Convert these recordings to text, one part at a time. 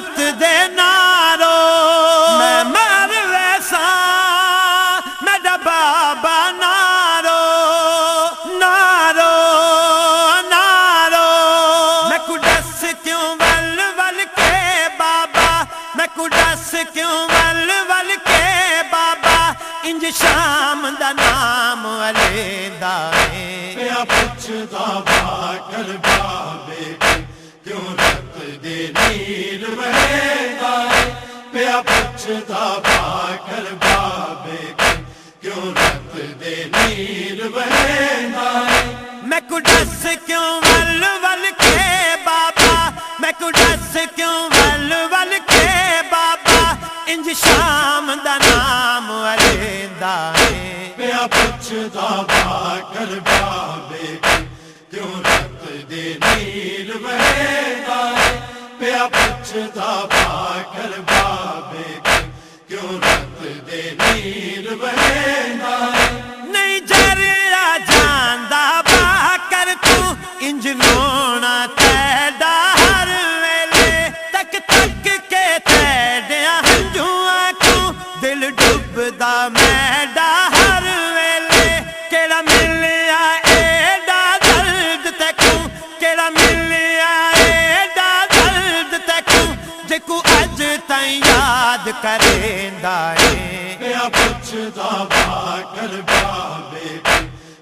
جرت دے نارو۔ میں مر ویسا میرا بابا نارو۔ نارو نارو۔ میں کو کیوں ول ول کے بابا؟ میں کو ڈس کیوں ول ول کے بابا؟ انج شام دا نام والے دائیں پیا پوچھدا با کر پوچھدا با کر بابے کیوں رت دے نیل وہدا میں کو ڈس کیوں ول ول کے بابا؟ میں کو ڈس کیوں ول ول کے بابا؟ انج شام دا نام والے دائیں پیا پوچھدا با کر بابے کیوں رت دے نیل وہدا پیا پوچھدا با کر بابے کیوں رت دے نیر وہدا پوچھدا کر بابے پہ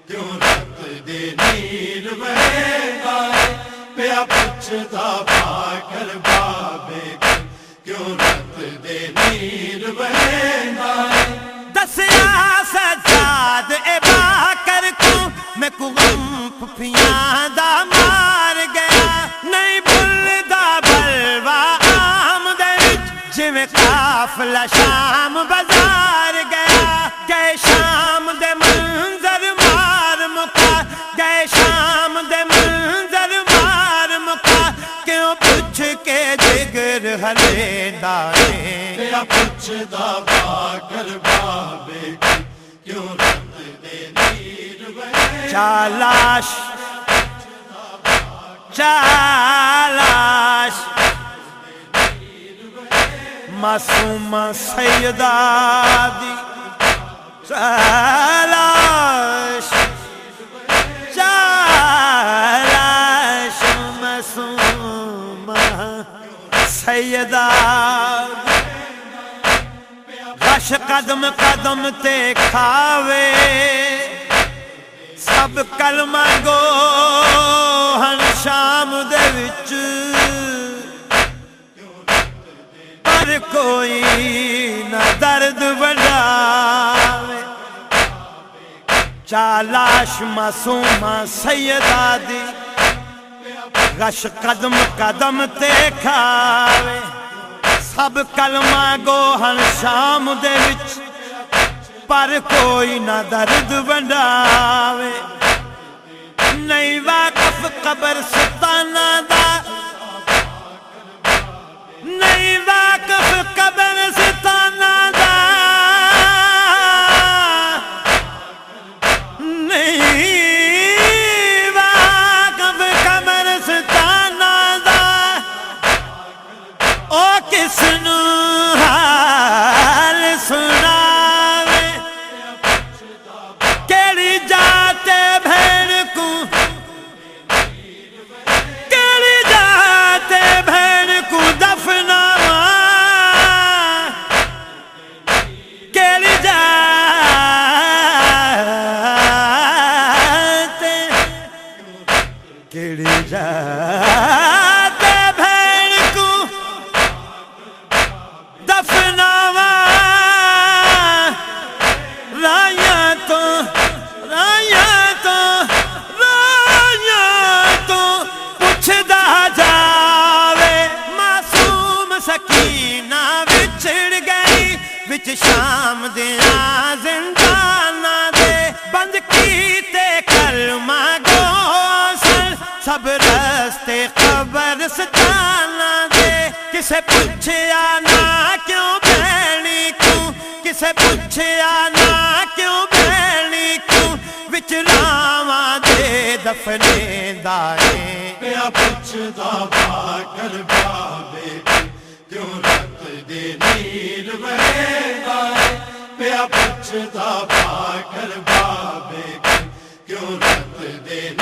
کیوں رت دے نیل وہدا پیا پوچھدا با کر بابے پہ کیوں رت دے نیل وہدا دسیا سجاد اے با کر کو میں کو غم پھپیاں دا مار گیا۔ نہیں بھولدا بلوا عام دے وچ، جویں قافلہ شام بازار گیا گئے شام دے منظر مار مکا گئے شام دے منظر مار مکا کیوں پوچھ کے جگر ہلے دائیں پیا پوچھدا با کر بابے کیوں رت دے نیل وہدا چالاش چالاش معصوم سیدہ دی سیدہ غش قدم قدم تے کھاوے۔ سب کلمہ گو ہن شام دے وچ۔ پر کوئی نہ درد بڑھاوے چالاش معصوم سیدہ دی غش قدم قدم تے کھاوے۔ سب کلمہ گوہن شام دے وچ، پر کوئی نہ درد ونڈاوے۔ نہیں واقف قبر ستانہ او کس نو وچ شام دیاں زندانہ دے بند کیتے کلمہ گوسل۔ سب رستے قبر ستانہ دے۔ کسے پوچھیا نہ کیوں بہنی کیوں؟ کسے پوچھیا نہ کیوں بہنی کیوں؟ وچ راواں دے دفنے دائیں پیا پوچھدا با کر بابے ਕਿਉਂ ਰਤ ਦੇ ਨੀਰ ਵਹਿੰਦਾ ਏ ਪਿਆ ਪੁੱਛਦਾ ਭਾਕਰ ਬਾਬੇ ਕਿਉਂ ਰਤ ਦੇ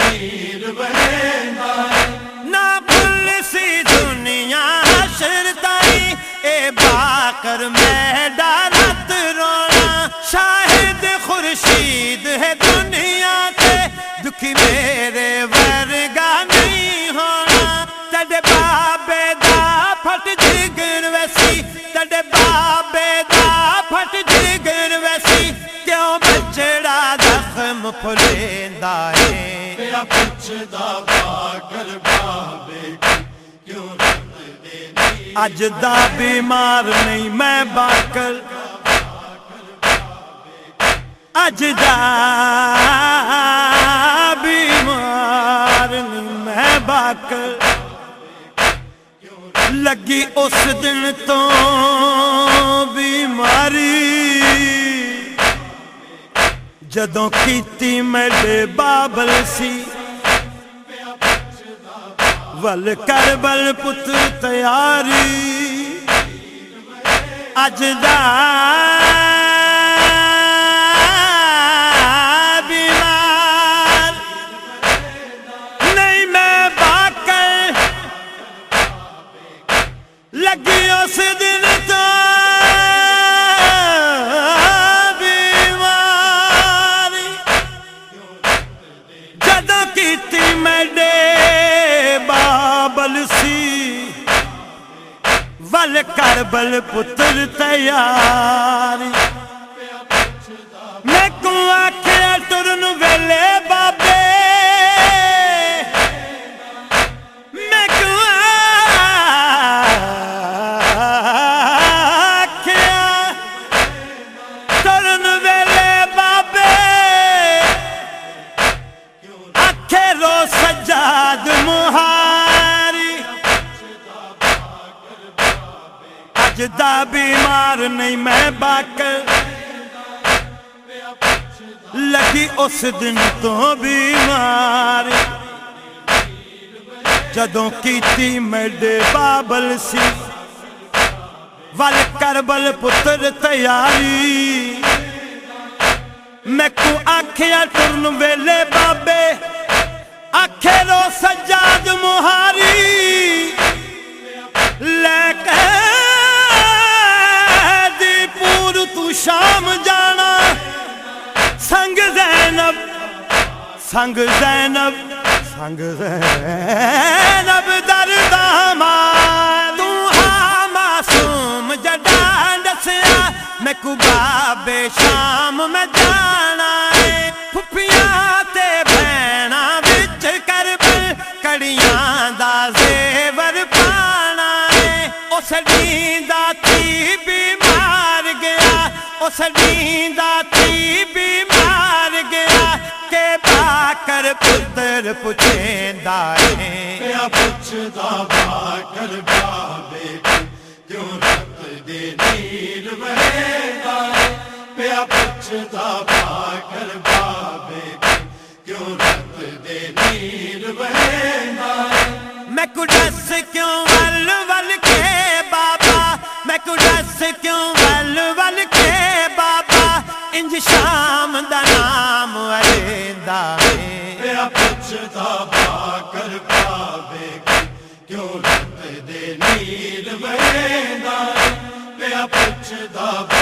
ਦੇ ਨੀਰ ਅੱਜ ਦਾ ਬਿਮਾਰ ਨਹੀਂ ਮੈਂ ਬਾਕਰ ਅੱਜ ਦਾ ਬਿਮਾਰ ਨਹੀਂ ਮੈਂ ਬਾਕਰ ਲੱਗੀ ਉਸ ਦਿਨ ਤੋਂ ਬਿਮਾਰੀ ਜਦੋਂ ਕੀਤੀ ਮੇਰੇ ਬਾਬਲ ਸੀ ਵੱਲ ਕਰਬਲ ਪੁੱਤ ਵੱਲ ਕਰਬਲ ਪੁੱਤਰ ਤਿਆਰੀ ਮੈਂ ਕੋ ਆਖਿਆ ਤੁਰਨ ਅੱਜ ਦਾ ਬਿਮਾਰ ਨਹੀਂ ਮੈਂ ਬਾਕਰ ਲੱਗੀ ਉਸ ਦਿਨ ਤੋਂ ਬਿਮਾਰ ਜਦੋਂ ਕੀਤੀ ਮੇਰੇ ਬਾਬਲ ਸੀ ਵੱਲ ਕਰਬਲ ਪੁੱਤਰ ਤਿਆਰੀ ਮੈਂ ਕੋ ਆਖਿਆ ਟੁਰਨ ਵੇਲੇ ਬਾਬੇ ਆਖੇ ਰੋ ਸਜਾਦ ਮੁਹਾਰੀ ਲੈ ਕੇ ਦੀਪੂਰ ਤੂੰ ਸ਼ਾਮ ਜਾਣਾ ਸੰਗ ਜ਼ੈਨਬ ਸੰਗ ਜ਼ੈਨਬ ਸੰਗ ਜ਼ੈਨਬ ਦਰਦਾ ਮਾਰ ਤੂੰ ਹਾਂ ਮਾਸੂਮ ਜੱਡਾ ਦੱਸਿਆ ਮੈਂ ਕੋ ਬਾਬੇ ਸ਼ਾਮ ਮੈਂ ਜਾਣਾ ਏ ਫੁੱਫੀਆਂ ਤੇ ਭੈਣਾ ਵਿੱਚ ਕਰਬਲ ਕੜੀਆਂ ਦਾ ਜ਼ੇਵਰ ਗਿਆ ਉਸ ਨੀਂਦਾ ਤੀ ਬਿਮਾਰ ਗਿਆ ਕੇ ਬਾਕਰ ਪੁੱਤਰ ਪੁੱਛੇਂਦਾ ਏ ਪਿਆ ਪੁੱਛਦਾ ਭਾਕਰ ਬਾਬੇ ਕਿਉਂ ਰਤ ਦੇ ਨੀਰ ਵਹਿੰਦਾ ਏ ਪਿਆ ਪੁੱਛਦਾ ਭਾਕਰ ਬਾਬੇ ਕਿਉਂ ਰਤ ਦੇ ਨੀਰ ਵਹਿੰਦਾ ਏ ਮੈਂ ਕੋ ਦੱਸ ਕਿਉਂ ਵੱਲ ਵੱਲ ਕੇ ਬਾਬਾ ਮੈਂ ਕੋ ਦੱਸ ਕਿਉਂ ਵੱਲ ਵੱਲ ਕੇ ਬਾਬਾ شام نام وج دے بیا پچھا کرو دے نیل بجے دار بیا پوچھتا